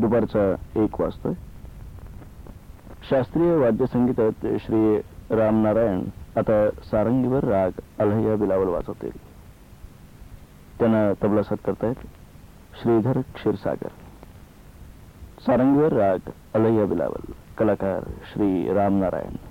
दुपारचा एक वाजतोय. शास्त्रीय वाद्यसंगीतात श्री रामनारायण आता सारंगीवर राग अलहय्या बिलावल वाजवतील त्यांना तबला साथ करतायत श्रीधर क्षीरसागर. सारंगीवर राग अलह्या बिलावल कलाकार श्री रामनारायण.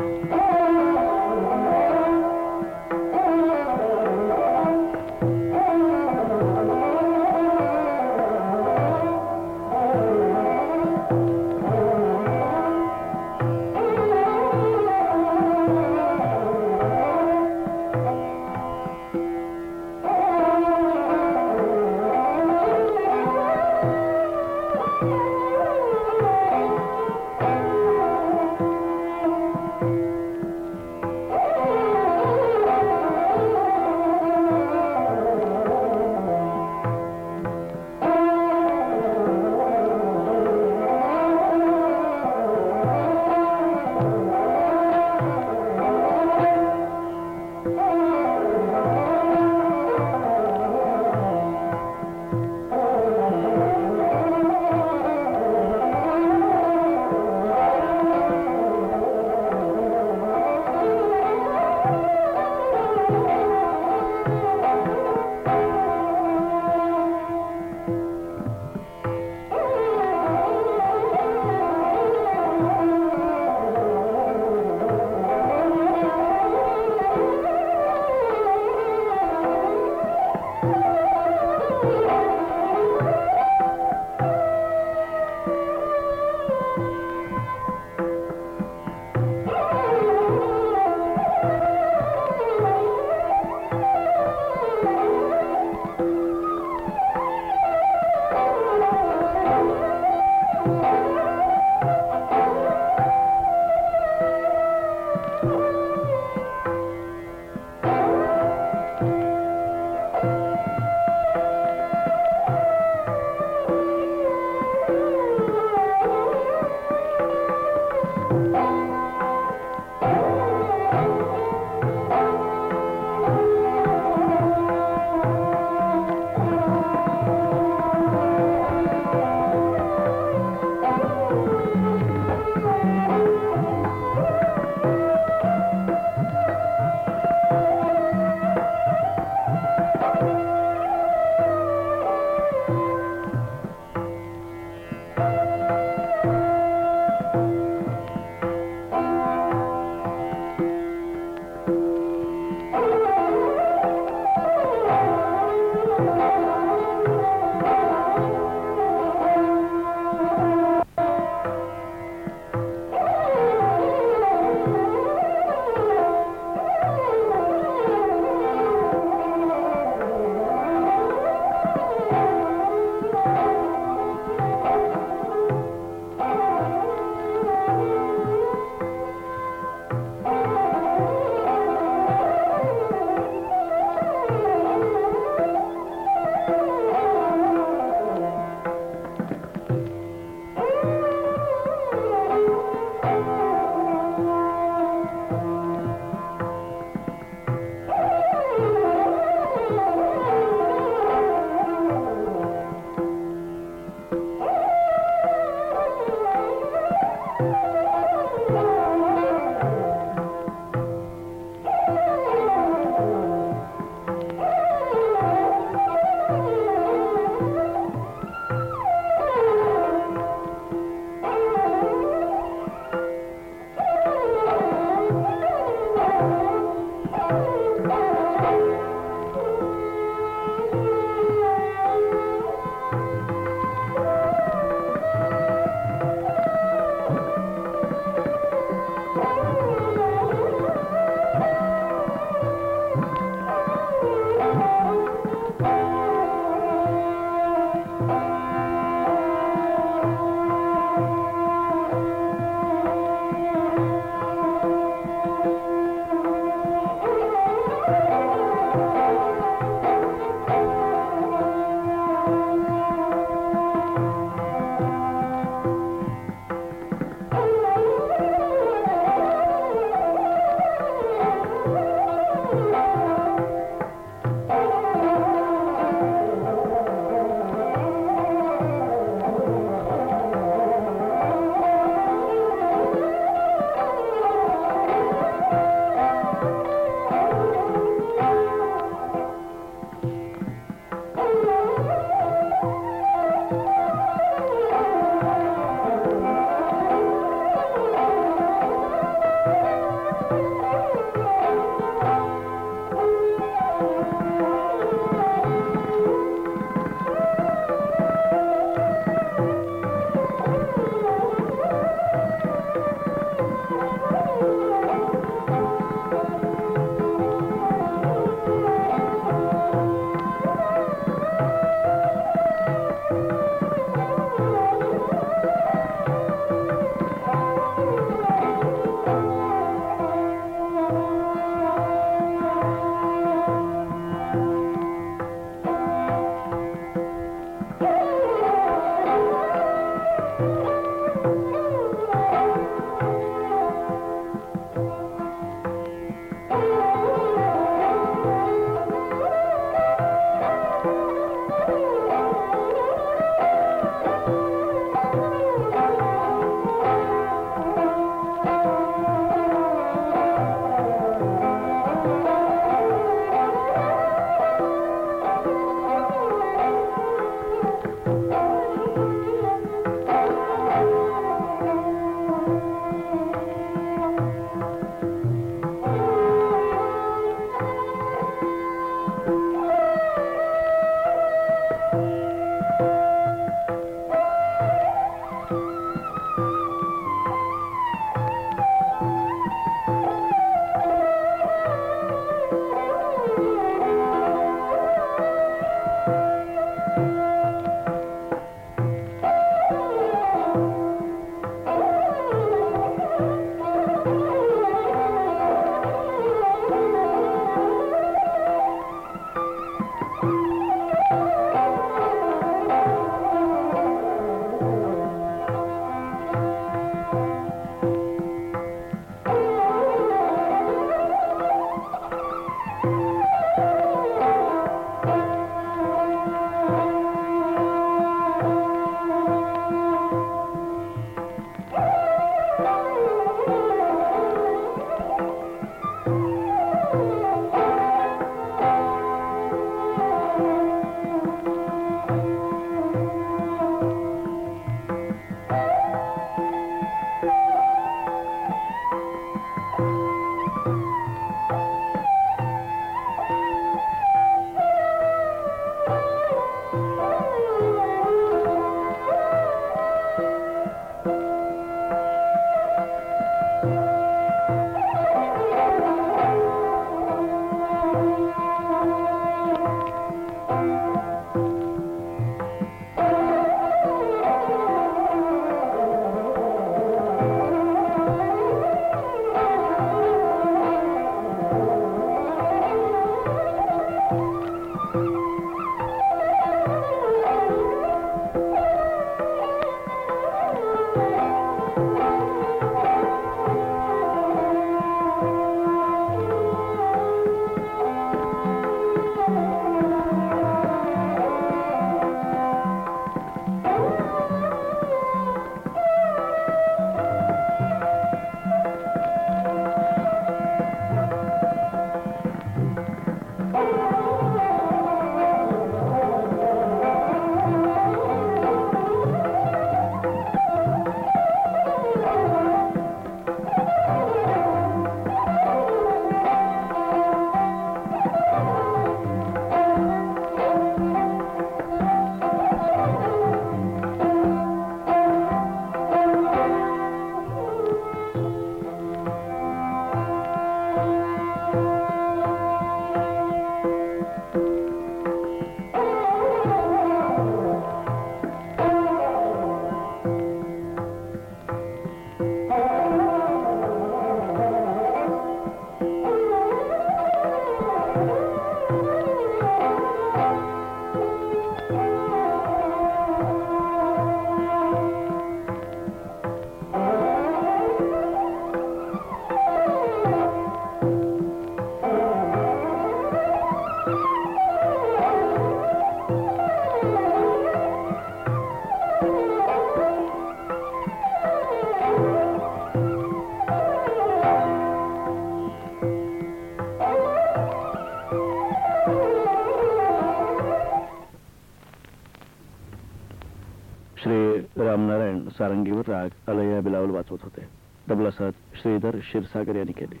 सारंगीवर राग अलया बिलावल वाचवत होते. तबला साथ श्रीधर क्षीरसागर यांनी केले.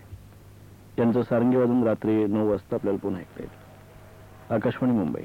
यांचं सारंगी वाजून रात्री नऊ वाजता आपल्याला पुन्हा ऐकता येईल. आकाशवाणी मुंबई.